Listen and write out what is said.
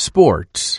Sports.